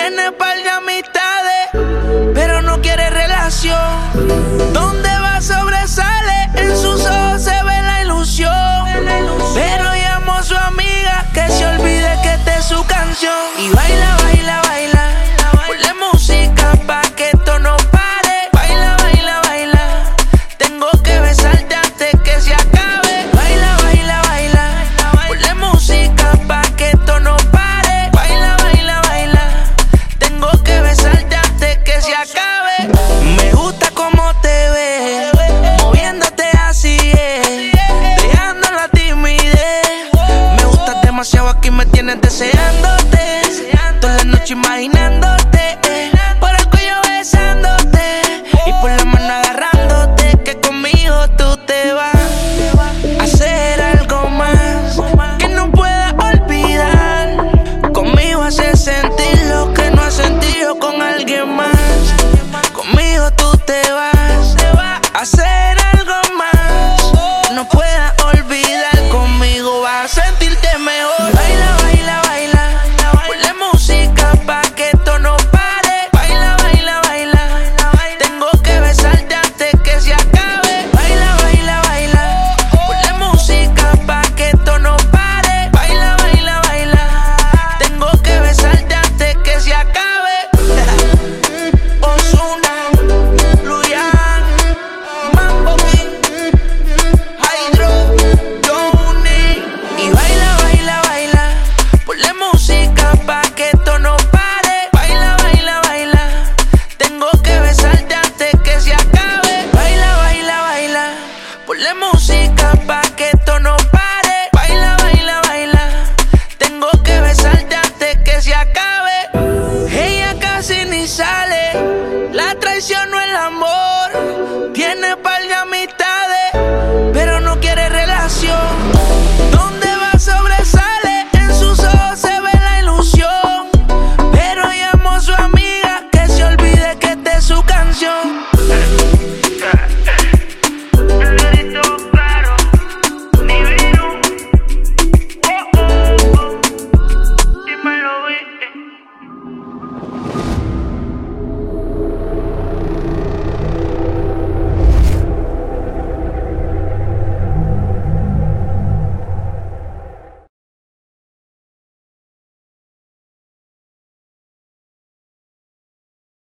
Viene para